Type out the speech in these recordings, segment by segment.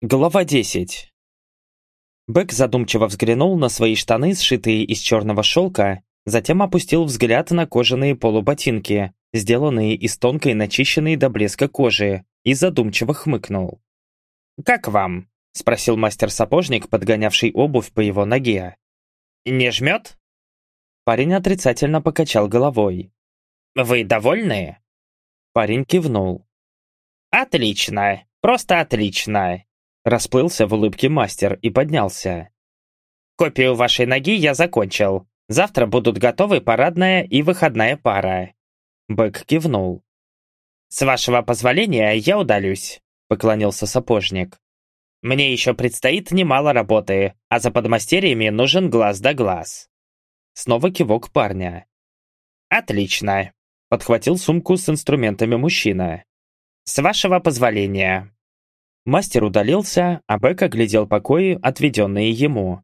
Глава 10 Бэк задумчиво взглянул на свои штаны, сшитые из черного шелка, затем опустил взгляд на кожаные полуботинки, сделанные из тонкой начищенной до блеска кожи, и задумчиво хмыкнул. «Как вам?» – спросил мастер-сапожник, подгонявший обувь по его ноге. «Не жмет?» Парень отрицательно покачал головой. «Вы довольны?» Парень кивнул. «Отлично! Просто отлично! Расплылся в улыбке мастер и поднялся. «Копию вашей ноги я закончил. Завтра будут готовы парадная и выходная пара». Бэк кивнул. «С вашего позволения я удалюсь», — поклонился сапожник. «Мне еще предстоит немало работы, а за подмастерьями нужен глаз да глаз». Снова кивок парня. «Отлично», — подхватил сумку с инструментами мужчина. «С вашего позволения». Мастер удалился, а Бек оглядел покои, отведенные ему.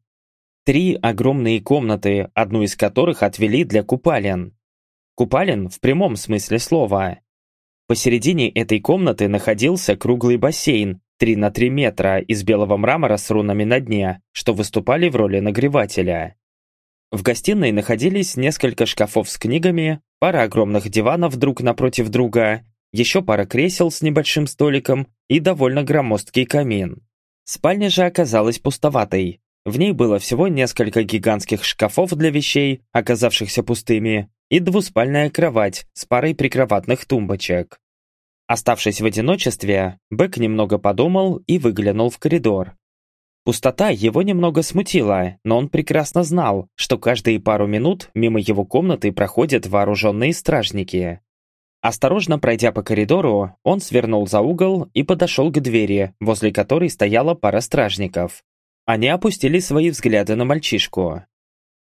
Три огромные комнаты, одну из которых отвели для купалин. Купалин в прямом смысле слова. Посередине этой комнаты находился круглый бассейн 3 на 3 метра из белого мрамора с рунами на дне, что выступали в роли нагревателя. В гостиной находились несколько шкафов с книгами, пара огромных диванов друг напротив друга еще пара кресел с небольшим столиком и довольно громоздкий камин. Спальня же оказалась пустоватой. В ней было всего несколько гигантских шкафов для вещей, оказавшихся пустыми, и двуспальная кровать с парой прикроватных тумбочек. Оставшись в одиночестве, Бэк немного подумал и выглянул в коридор. Пустота его немного смутила, но он прекрасно знал, что каждые пару минут мимо его комнаты проходят вооруженные стражники. Осторожно пройдя по коридору, он свернул за угол и подошел к двери, возле которой стояла пара стражников. Они опустили свои взгляды на мальчишку.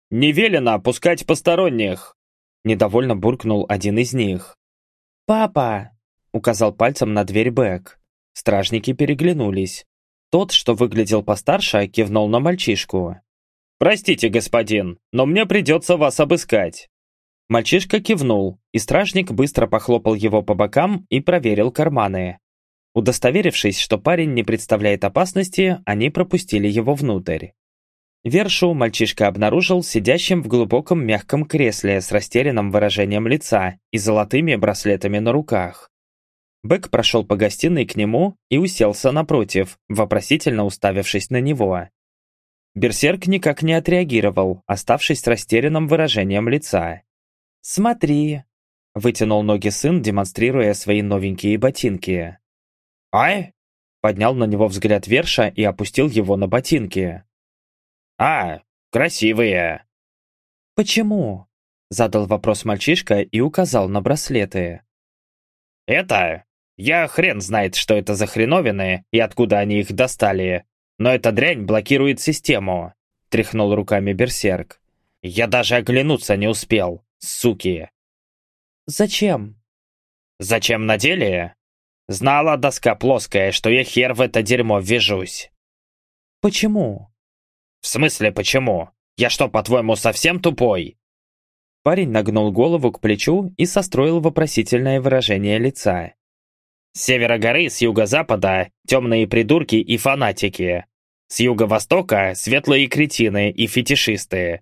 «Не велено пускать посторонних!» Недовольно буркнул один из них. «Папа!» — указал пальцем на дверь Бэк. Стражники переглянулись. Тот, что выглядел постарше, кивнул на мальчишку. «Простите, господин, но мне придется вас обыскать». Мальчишка кивнул, и стражник быстро похлопал его по бокам и проверил карманы. Удостоверившись, что парень не представляет опасности, они пропустили его внутрь. Вершу мальчишка обнаружил сидящим в глубоком мягком кресле с растерянным выражением лица и золотыми браслетами на руках. Бэк прошел по гостиной к нему и уселся напротив, вопросительно уставившись на него. Берсерк никак не отреагировал, оставшись с растерянным выражением лица. «Смотри!» – вытянул ноги сын, демонстрируя свои новенькие ботинки. «Ай!» – поднял на него взгляд Верша и опустил его на ботинки. «А, красивые!» «Почему?» – задал вопрос мальчишка и указал на браслеты. «Это? Я хрен знает, что это за хреновины и откуда они их достали. Но эта дрянь блокирует систему», – тряхнул руками Берсерк. «Я даже оглянуться не успел суки!» «Зачем?» «Зачем на деле?» «Знала доска плоская, что я хер в это дерьмо ввяжусь». «Почему?» «В смысле почему? Я что, по-твоему, совсем тупой?» Парень нагнул голову к плечу и состроил вопросительное выражение лица. «С севера горы, с юго-запада – темные придурки и фанатики. С юго-востока – светлые кретины и фетишисты.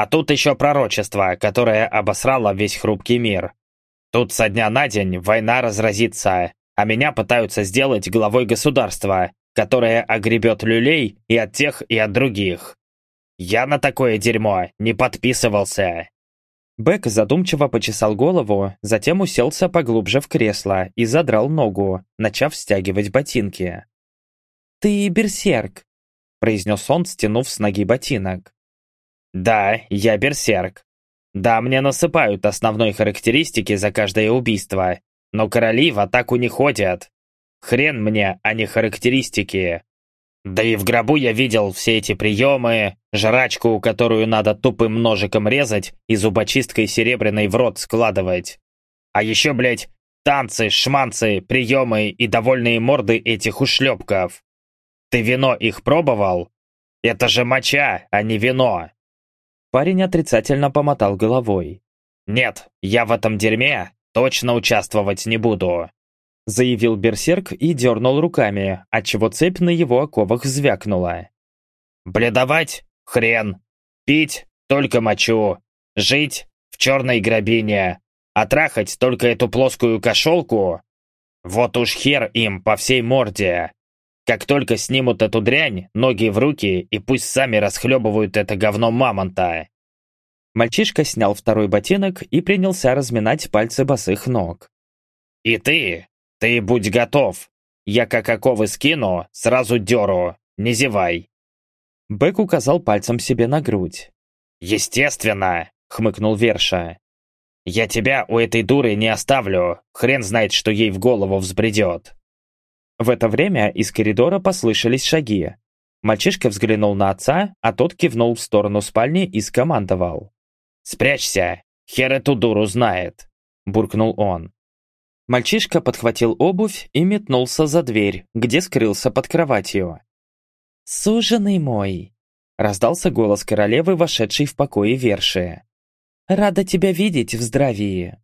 А тут еще пророчество, которое обосрало весь хрупкий мир. Тут со дня на день война разразится, а меня пытаются сделать главой государства, которое огребет люлей и от тех, и от других. Я на такое дерьмо не подписывался. Бэк задумчиво почесал голову, затем уселся поглубже в кресло и задрал ногу, начав стягивать ботинки. «Ты берсерк», — произнес он, стянув с ноги ботинок. Да, я берсерк. Да, мне насыпают основной характеристики за каждое убийство, но короли в атаку не ходят. Хрен мне, а не характеристики. Да и в гробу я видел все эти приемы, жрачку, которую надо тупым ножиком резать и зубочисткой серебряной в рот складывать. А еще, блядь, танцы, шманцы, приемы и довольные морды этих ушлепков. Ты вино их пробовал? Это же моча, а не вино. Парень отрицательно помотал головой. «Нет, я в этом дерьме точно участвовать не буду». заявил берсерк и дернул руками, отчего цепь на его оковах звякнула. «Бледовать? Хрен! Пить? Только мочу! Жить? В черной гробине! А трахать только эту плоскую кошелку? Вот уж хер им по всей морде! Как только снимут эту дрянь, ноги в руки, и пусть сами расхлебывают это говно мамонта!» Мальчишка снял второй ботинок и принялся разминать пальцы босых ног. «И ты, ты будь готов. Я как оковы скину, сразу деру. Не зевай. Бэк указал пальцем себе на грудь. «Естественно!» — хмыкнул Верша. «Я тебя у этой дуры не оставлю. Хрен знает, что ей в голову взбредет». В это время из коридора послышались шаги. Мальчишка взглянул на отца, а тот кивнул в сторону спальни и скомандовал. «Спрячься! Хер эту дуру знает!» – буркнул он. Мальчишка подхватил обувь и метнулся за дверь, где скрылся под кроватью. «Суженый мой!» — раздался голос королевы, вошедшей в покое Верши. «Рада тебя видеть в здравии!»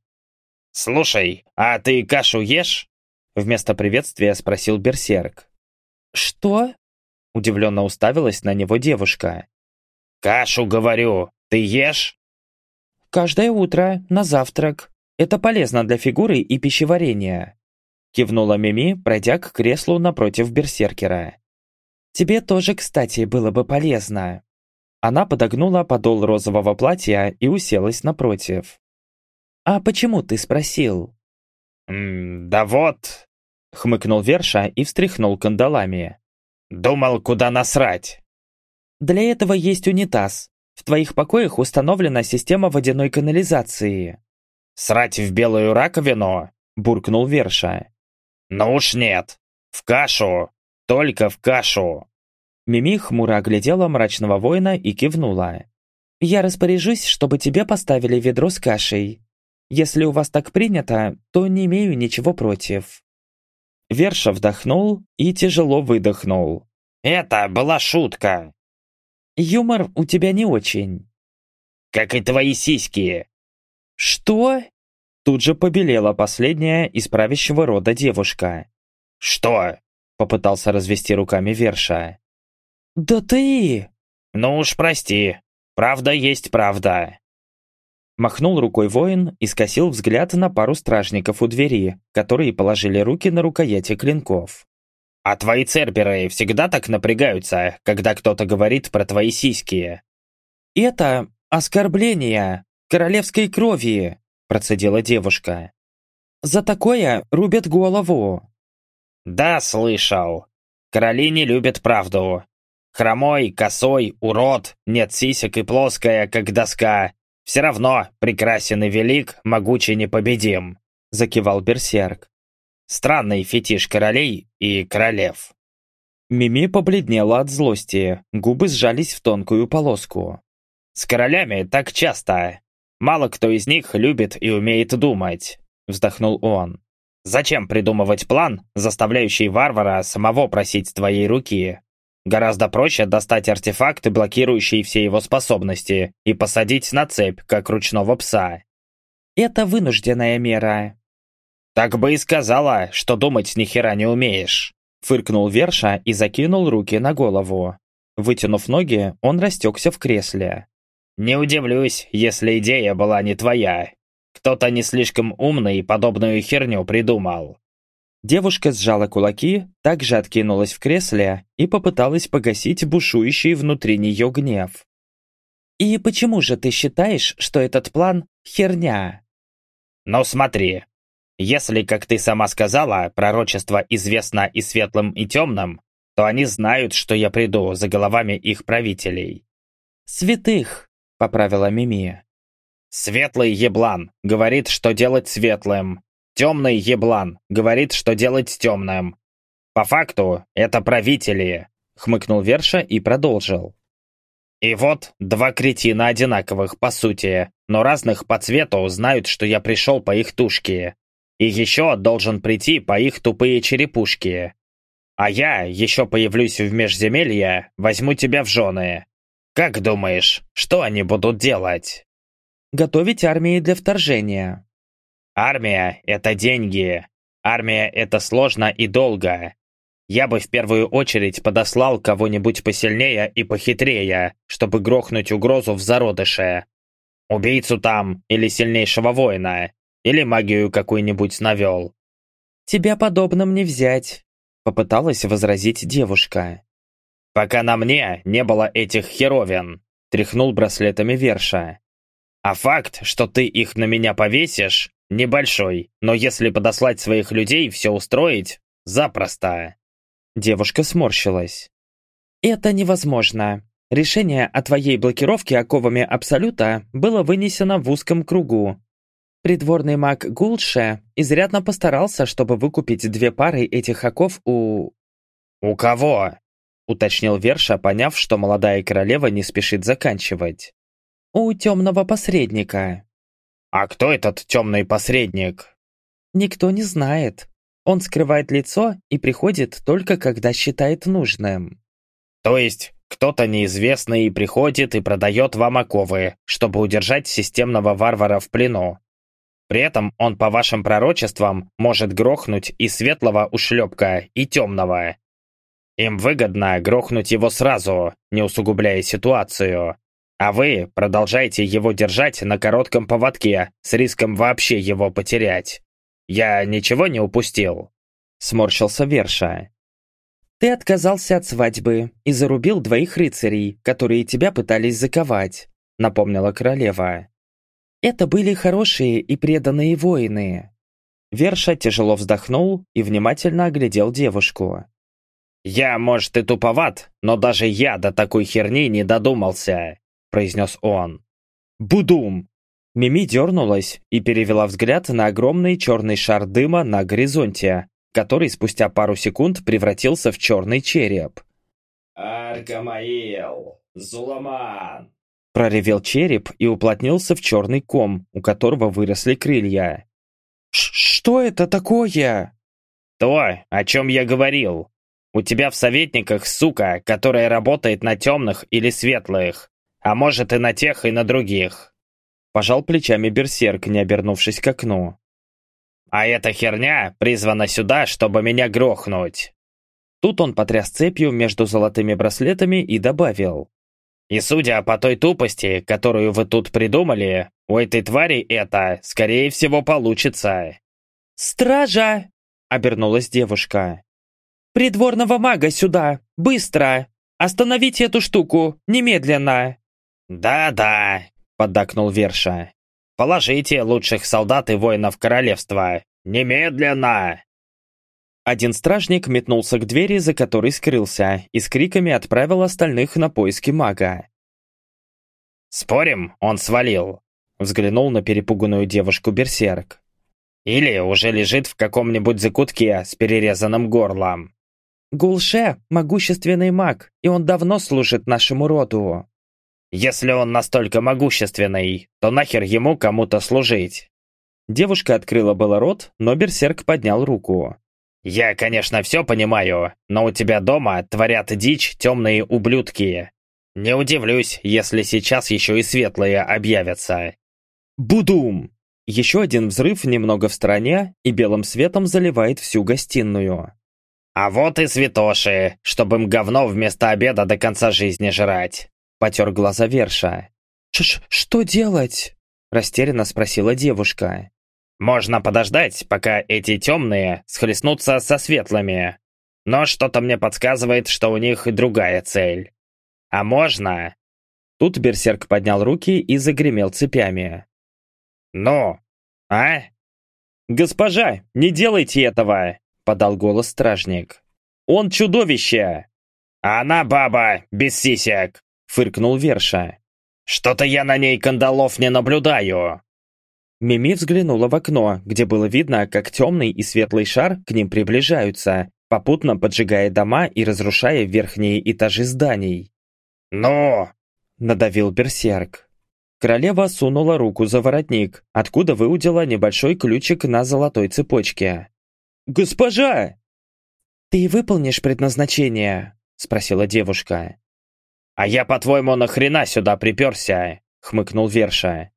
«Слушай, а ты кашу ешь?» Вместо приветствия спросил Берсерк. «Что?» — удивленно уставилась на него девушка. «Кашу, говорю, ты ешь?» «Каждое утро, на завтрак», это полезно для фигуры и пищеварения. Кивнула Мими, пройдя к креслу напротив берсеркера. Тебе тоже, кстати, было бы полезно. Она подогнула подол розового платья и уселась напротив. «А почему ты спросил?» «Да вот», — хмыкнул Верша и встряхнул кандалами. «Думал, куда насрать». «Для этого есть унитаз. В твоих покоях установлена система водяной канализации. «Срать в белую раковину?» – буркнул Верша. «Ну уж нет. В кашу. Только в кашу». Мими хмуро оглядела мрачного воина и кивнула. «Я распоряжусь, чтобы тебе поставили ведро с кашей. Если у вас так принято, то не имею ничего против». Верша вдохнул и тяжело выдохнул. «Это была шутка». «Юмор у тебя не очень». «Как и твои сиськи», «Что?» Тут же побелела последняя из правящего рода девушка. «Что?» — попытался развести руками Верша. «Да ты...» «Ну уж прости. Правда есть правда». Махнул рукой воин и скосил взгляд на пару стражников у двери, которые положили руки на рукояти клинков. «А твои церберы всегда так напрягаются, когда кто-то говорит про твои сиськи?» «Это оскорбление!» королевской крови!» – процедила девушка. «За такое рубят голову!» «Да, слышал. Короли не любят правду. Хромой, косой, урод, нет сисек и плоская, как доска. Все равно прекрасен и велик, могучий непобедим», – закивал Берсерк. «Странный фетиш королей и королев». Мими побледнела от злости, губы сжались в тонкую полоску. «С королями так часто. Мало кто из них любит и умеет думать», — вздохнул он. «Зачем придумывать план, заставляющий варвара самого просить твоей руки? Гораздо проще достать артефакты, блокирующие все его способности, и посадить на цепь, как ручного пса». «Это вынужденная мера». «Так бы и сказала, что думать ни хера не умеешь», — фыркнул Верша и закинул руки на голову. Вытянув ноги, он растекся в кресле. Не удивлюсь, если идея была не твоя. Кто-то не слишком умный подобную херню придумал. Девушка сжала кулаки, также откинулась в кресле и попыталась погасить бушующий внутри нее гнев. «И почему же ты считаешь, что этот план — херня?» «Ну смотри, если, как ты сама сказала, пророчество известно и светлым, и темным, то они знают, что я приду за головами их правителей». «Святых!» — поправила Мими. «Светлый еблан говорит, что делать светлым. Темный еблан говорит, что делать темным. По факту, это правители», — хмыкнул Верша и продолжил. «И вот два кретина одинаковых, по сути, но разных по цвету знают, что я пришел по их тушке. И еще должен прийти по их тупые черепушки. А я еще появлюсь в межземелье, возьму тебя в жены. Как думаешь, что они будут делать? Готовить армии для вторжения. Армия – это деньги. Армия — это сложно и долго. Я бы в первую очередь подослал кого-нибудь посильнее и похитрее, чтобы грохнуть угрозу в зародыше. Убийцу там, или сильнейшего воина, или магию какую-нибудь навел. «Тебя подобным не взять», — попыталась возразить девушка. «Пока на мне не было этих херовин», — тряхнул браслетами Верша. «А факт, что ты их на меня повесишь, небольшой, но если подослать своих людей все устроить, запросто». Девушка сморщилась. «Это невозможно. Решение о твоей блокировке оковами Абсолюта было вынесено в узком кругу. Придворный маг Гулше изрядно постарался, чтобы выкупить две пары этих оков у... «У кого?» — уточнил Верша, поняв, что молодая королева не спешит заканчивать. «У темного посредника». «А кто этот темный посредник?» «Никто не знает. Он скрывает лицо и приходит только когда считает нужным. То есть кто-то неизвестный приходит и продает вам оковы, чтобы удержать системного варвара в плену. При этом он по вашим пророчествам может грохнуть и светлого ушлепка, и темного. Им выгодно грохнуть его сразу, не усугубляя ситуацию. А вы продолжаете его держать на коротком поводке с риском вообще его потерять. «Я ничего не упустил?» Сморщился Верша. «Ты отказался от свадьбы и зарубил двоих рыцарей, которые тебя пытались заковать», напомнила королева. «Это были хорошие и преданные воины». Верша тяжело вздохнул и внимательно оглядел девушку. «Я, может, и туповат, но даже я до такой херни не додумался», произнес он. «Будум!» Мими дернулась и перевела взгляд на огромный черный шар дыма на горизонте, который спустя пару секунд превратился в черный череп. «Аркамаил! Зуламан!» Проревел череп и уплотнился в черный ком, у которого выросли крылья. «Что это такое?» «То, о чем я говорил. У тебя в советниках сука, которая работает на темных или светлых, а может и на тех, и на других. Пожал плечами берсерк, не обернувшись к окну. «А эта херня призвана сюда, чтобы меня грохнуть!» Тут он потряс цепью между золотыми браслетами и добавил. «И судя по той тупости, которую вы тут придумали, у этой твари это, скорее всего, получится». «Стража!» — обернулась девушка. «Придворного мага сюда! Быстро! Остановите эту штуку! Немедленно!» «Да-да!» — поддакнул Верша. «Положите лучших солдат и воинов королевства! Немедленно!» Один стражник метнулся к двери, за которой скрылся, и с криками отправил остальных на поиски мага. «Спорим, он свалил», — взглянул на перепуганную девушку Берсерк. «Или уже лежит в каком-нибудь закутке с перерезанным горлом». «Гулше — могущественный маг, и он давно служит нашему роду», если он настолько могущественный, то нахер ему кому-то служить? Девушка открыла было рот, но берсерк поднял руку. «Я, конечно, все понимаю, но у тебя дома творят дичь темные ублюдки. Не удивлюсь, если сейчас еще и светлые объявятся». Будум! Еще один взрыв немного в стороне и белым светом заливает всю гостиную. «А вот и святоши, чтобы им говно вместо обеда до конца жизни жрать!» Потер глаза Верша. Ш «Что делать?» Растерянно спросила девушка. «Можно подождать, пока эти темные схлестнутся со светлыми. Но что-то мне подсказывает, что у них другая цель. А можно...» Тут берсерк поднял руки и загремел цепями. «Ну, а?» «Госпожа, не делайте этого!» — подал голос стражник. «Он чудовище!» «Она баба, без сисек!» — фыркнул Верша. «Что-то я на ней кандалов не наблюдаю!» Мими взглянула в окно, где было видно, как темный и светлый шар к ним приближаются, попутно поджигая дома и разрушая верхние этажи зданий. «Ну!» — надавил берсерк. Королева сунула руку за воротник, откуда выудила небольшой ключик на золотой цепочке. «Госпожа!» «Ты выполнишь предназначение?» — спросила девушка. «А я, по-твоему, нахрена сюда приперся?» — хмыкнул Верша.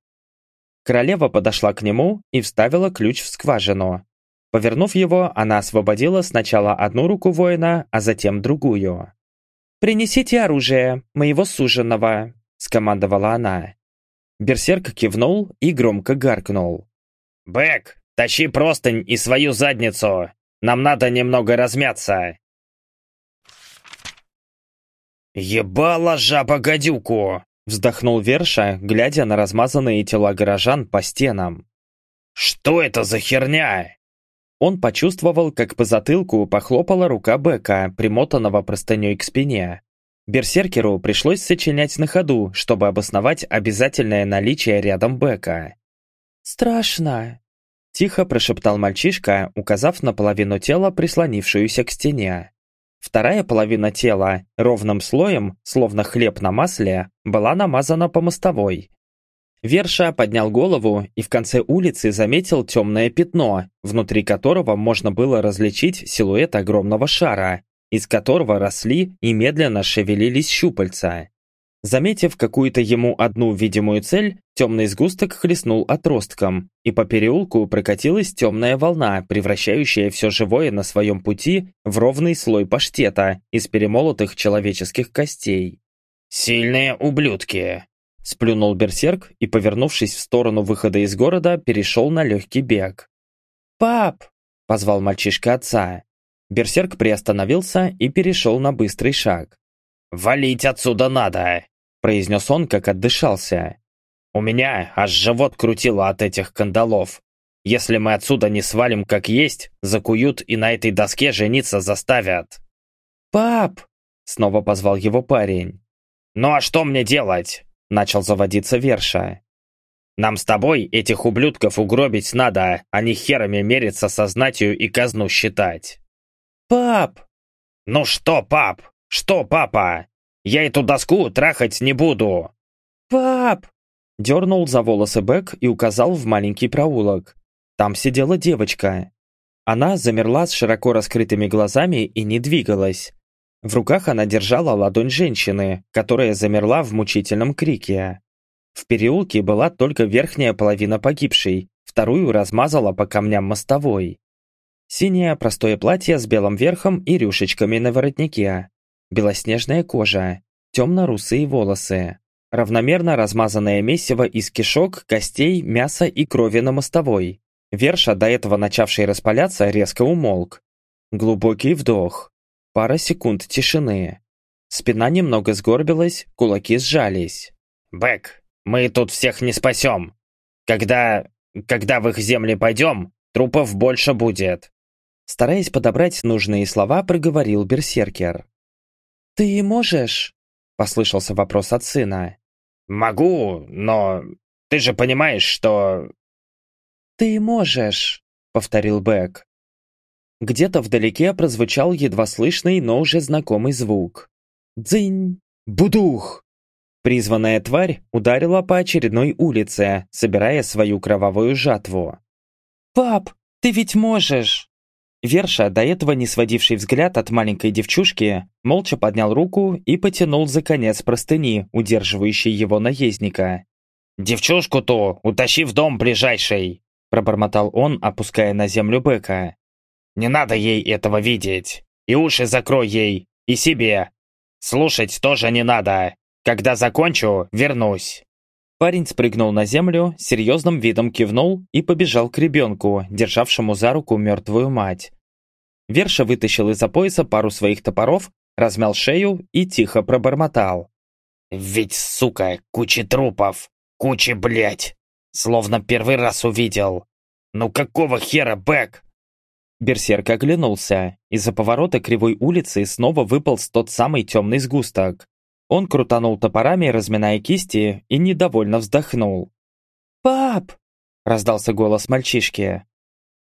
Королева подошла к нему и вставила ключ в скважину. Повернув его, она освободила сначала одну руку воина, а затем другую. «Принесите оружие, моего суженого», — скомандовала она. Берсерк кивнул и громко гаркнул. «Бэк, тащи простынь и свою задницу! Нам надо немного размяться!» «Ебала жаба-гадюку!» Вздохнул Верша, глядя на размазанные тела горожан по стенам. «Что это за херня?» Он почувствовал, как по затылку похлопала рука Бека, примотанного простыней к спине. Берсеркеру пришлось сочинять на ходу, чтобы обосновать обязательное наличие рядом Бека. «Страшно!» – тихо прошептал мальчишка, указав на половину тела, прислонившуюся к стене. Вторая половина тела, ровным слоем, словно хлеб на масле, была намазана по мостовой. Верша поднял голову и в конце улицы заметил темное пятно, внутри которого можно было различить силуэт огромного шара, из которого росли и медленно шевелились щупальца. Заметив какую-то ему одну видимую цель, темный сгусток хлестнул отростком, и по переулку прокатилась темная волна, превращающая все живое на своем пути в ровный слой паштета из перемолотых человеческих костей. «Сильные ублюдки!» Сплюнул берсерк и, повернувшись в сторону выхода из города, перешел на легкий бег. «Пап!» – позвал мальчишка отца. Берсерк приостановился и перешел на быстрый шаг. «Валить отсюда надо!» – произнес он, как отдышался. «У меня аж живот крутило от этих кандалов. Если мы отсюда не свалим как есть, закуют и на этой доске жениться заставят». «Пап!» – снова позвал его парень. «Ну а что мне делать?» – начал заводиться Верша. «Нам с тобой этих ублюдков угробить надо, а не херами мериться со знатью и казну считать». «Пап!» «Ну что, пап? Что, папа? Я эту доску трахать не буду!» «Пап!» Дернул за волосы Бэк и указал в маленький проулок. Там сидела девочка. Она замерла с широко раскрытыми глазами и не двигалась. В руках она держала ладонь женщины, которая замерла в мучительном крике. В переулке была только верхняя половина погибшей, вторую размазала по камням мостовой. Синее простое платье с белым верхом и рюшечками на воротнике. Белоснежная кожа, темно-русые волосы. Равномерно размазанное месиво из кишок, костей, мяса и крови на мостовой. Верша, до этого начавший распаляться, резко умолк. Глубокий вдох. Пара секунд тишины. Спина немного сгорбилась, кулаки сжались. «Бэк, мы тут всех не спасем. Когда... когда в их земли пойдем, трупов больше будет. Стараясь подобрать нужные слова, проговорил берсеркер. «Ты можешь?» – послышался вопрос от сына. «Могу, но ты же понимаешь, что...» «Ты можешь», – повторил Бэк. Где-то вдалеке прозвучал едва слышный, но уже знакомый звук. «Дзынь! Будух!» Призванная тварь ударила по очередной улице, собирая свою кровавую жатву. «Пап, ты ведь можешь!» Верша, до этого не сводивший взгляд от маленькой девчушки, молча поднял руку и потянул за конец простыни, удерживающей его наездника. «Девчушку-то утащи в дом ближайший!» пробормотал он, опуская на землю быка. «Не надо ей этого видеть! И уши закрой ей! И себе! Слушать тоже не надо! Когда закончу, вернусь!» Парень спрыгнул на землю, серьезным видом кивнул и побежал к ребенку, державшему за руку мертвую мать. Верша вытащил из-за пояса пару своих топоров, размял шею и тихо пробормотал. «Ведь, сука, куча трупов! Куча, блядь! Словно первый раз увидел! Ну какого хера, Бэк?» Берсерк оглянулся. Из-за поворота кривой улицы снова выпал тот самый темный сгусток. Он крутанул топорами, разминая кисти, и недовольно вздохнул. «Пап!» – раздался голос мальчишки.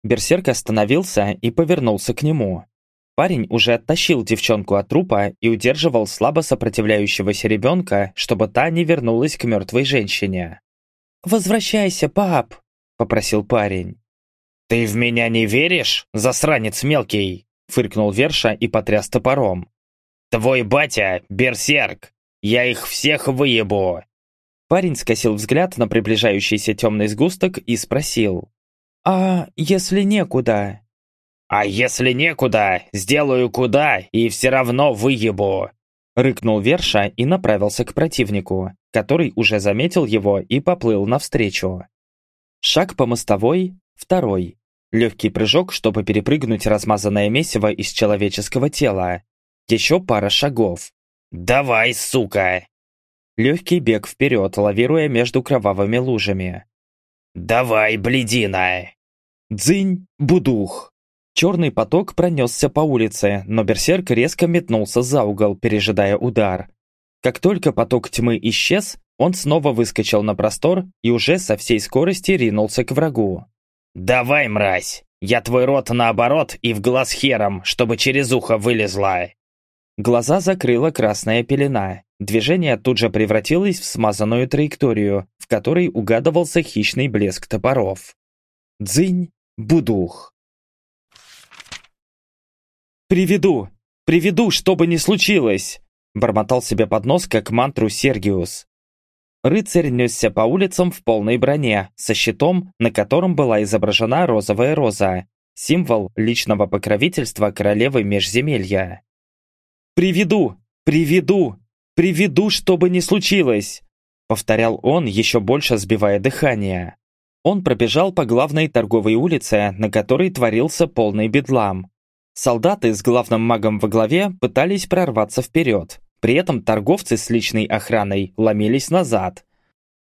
Берсерк остановился и повернулся к нему. Парень уже оттащил девчонку от трупа и удерживал слабо сопротивляющегося ребенка, чтобы та не вернулась к мертвой женщине. «Возвращайся, пап!» – попросил парень. «Ты в меня не веришь, засранец мелкий?» – фыркнул Верша и потряс топором. «Твой батя — берсерк! Я их всех выебу!» Парень скосил взгляд на приближающийся темный сгусток и спросил. «А если некуда?» «А если некуда, сделаю куда и все равно выебу!» Рыкнул Верша и направился к противнику, который уже заметил его и поплыл навстречу. Шаг по мостовой, второй. Легкий прыжок, чтобы перепрыгнуть размазанное месиво из человеческого тела. Еще пара шагов. «Давай, сука!» Легкий бег вперед, лавируя между кровавыми лужами. «Давай, бледина!» Дзынь, будух. Черный поток пронесся по улице, но берсерк резко метнулся за угол, пережидая удар. Как только поток тьмы исчез, он снова выскочил на простор и уже со всей скорости ринулся к врагу. «Давай, мразь! Я твой рот наоборот и в глаз хером, чтобы через ухо вылезла!» Глаза закрыла красная пелена. Движение тут же превратилось в смазанную траекторию, в которой угадывался хищный блеск топоров. Дзынь, будух. «Приведу! Приведу, что бы ни случилось!» Бормотал себе под нос, как мантру Сергиус. Рыцарь несся по улицам в полной броне, со щитом, на котором была изображена розовая роза, символ личного покровительства королевы Межземелья. «Приведу! Приведу! Приведу, что бы ни случилось!» Повторял он, еще больше сбивая дыхание. Он пробежал по главной торговой улице, на которой творился полный бедлам. Солдаты с главным магом во главе пытались прорваться вперед. При этом торговцы с личной охраной ломились назад.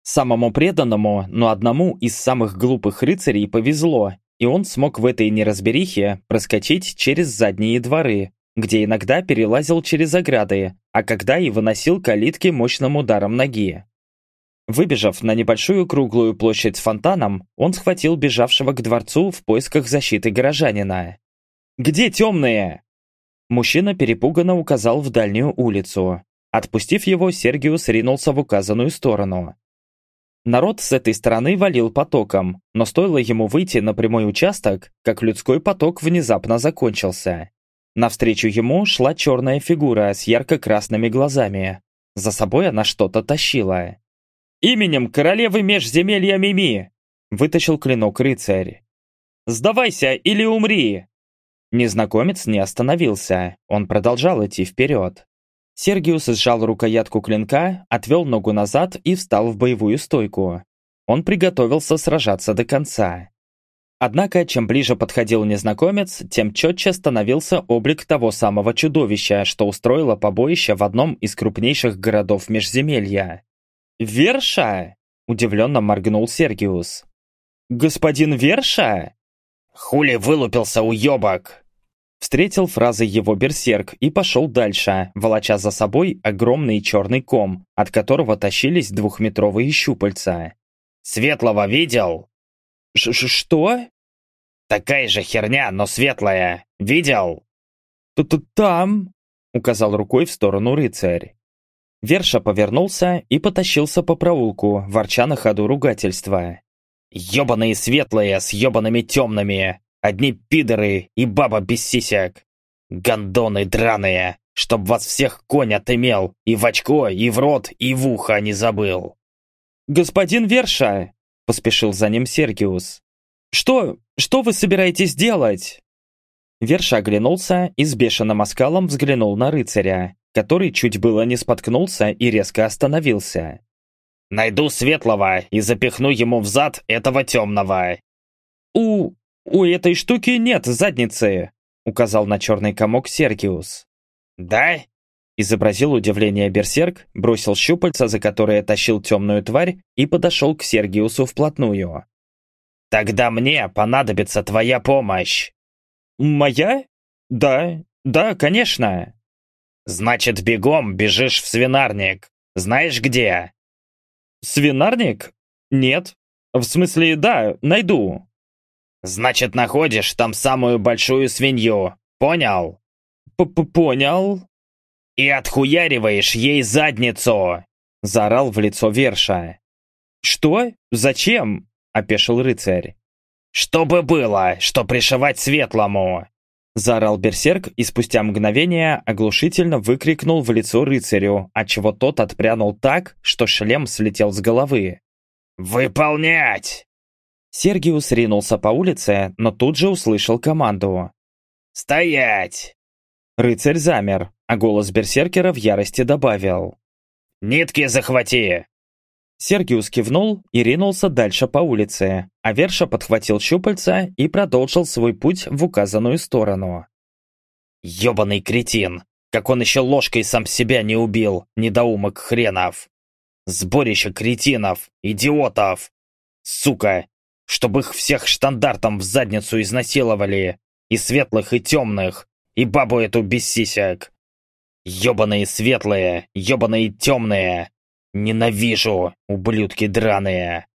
Самому преданному, но одному из самых глупых рыцарей повезло, и он смог в этой неразберихе проскочить через задние дворы, где иногда перелазил через ограды, а когда и выносил калитки мощным ударом ноги. Выбежав на небольшую круглую площадь с фонтаном, он схватил бежавшего к дворцу в поисках защиты горожанина. «Где темные?» Мужчина перепуганно указал в дальнюю улицу. Отпустив его, Сергиус ринулся в указанную сторону. Народ с этой стороны валил потоком, но стоило ему выйти на прямой участок, как людской поток внезапно закончился. Навстречу ему шла черная фигура с ярко-красными глазами. За собой она что-то тащила. «Именем королевы межземелья Мими!» Вытащил клинок рыцарь. «Сдавайся или умри!» Незнакомец не остановился, он продолжал идти вперед. Сергиус сжал рукоятку клинка, отвел ногу назад и встал в боевую стойку. Он приготовился сражаться до конца. Однако, чем ближе подходил незнакомец, тем четче становился облик того самого чудовища, что устроило побоище в одном из крупнейших городов Межземелья. «Верша?» – удивленно моргнул Сергиус. «Господин Верша?» «Хули вылупился, уёбок!» Встретил фразой его берсерк и пошел дальше, волоча за собой огромный черный ком, от которого тащились двухметровые щупальца. «Светлого видел?» Ш -ш «Что?» «Такая же херня, но светлая. Видел?» «Тут там», — указал рукой в сторону рыцарь. Верша повернулся и потащился по проулку, ворча на ходу ругательства. «Ёбаные светлые с ёбаными темными! Одни пидоры и баба без сисек! Гондоны драные! Чтоб вас всех конь отымел, и в очко, и в рот, и в ухо не забыл!» «Господин Верша!» Поспешил за ним Сергиус. «Что? Что вы собираетесь делать?» Верша оглянулся и с бешеным оскалом взглянул на рыцаря, который чуть было не споткнулся и резко остановился. «Найду светлого и запихну ему в зад этого темного!» «У... у этой штуки нет задницы!» указал на черный комок Сергиус. «Да? Изобразил удивление берсерк, бросил щупальца, за которые тащил темную тварь, и подошел к Сергиусу вплотную. «Тогда мне понадобится твоя помощь!» «Моя? Да, да, конечно!» «Значит, бегом бежишь в свинарник. Знаешь где?» «Свинарник? Нет. В смысле, да, найду». «Значит, находишь там самую большую свинью. Понял?» П -п «Понял», «И отхуяриваешь ей задницу!» – заорал в лицо Верша. «Что? Зачем?» – опешил рыцарь. «Чтобы было, что пришивать светлому!» Заорал берсерк и спустя мгновение оглушительно выкрикнул в лицо рыцарю, отчего тот отпрянул так, что шлем слетел с головы. «Выполнять!» Сергиус ринулся по улице, но тут же услышал команду. «Стоять!» Рыцарь замер, а голос берсеркера в ярости добавил. «Нитки захвати!» Сергиус кивнул и ринулся дальше по улице, а Верша подхватил щупальца и продолжил свой путь в указанную сторону. «Ёбаный кретин! Как он еще ложкой сам себя не убил, недоумок хренов! Сборище кретинов, идиотов! Сука! Чтобы их всех штандартом в задницу изнасиловали! И светлых, и темных! И бабу эту без сисек! Ёбаные светлые, ёбаные темные! Ненавижу, ублюдки драные!»